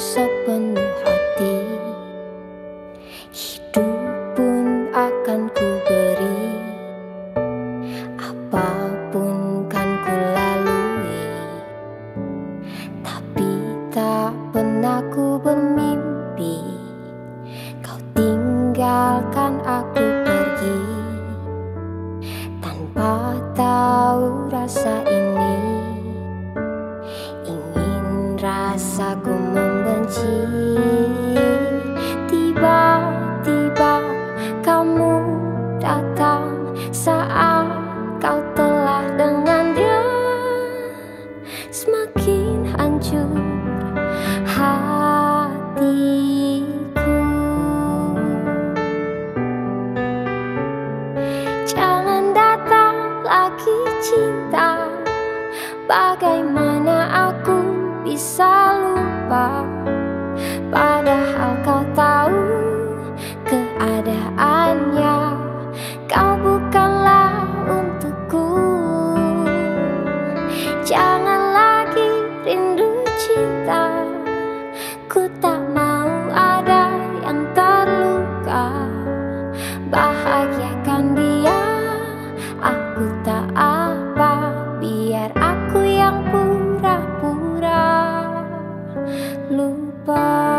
Sa. Bagaimana aku bisa yang pura-pura lupa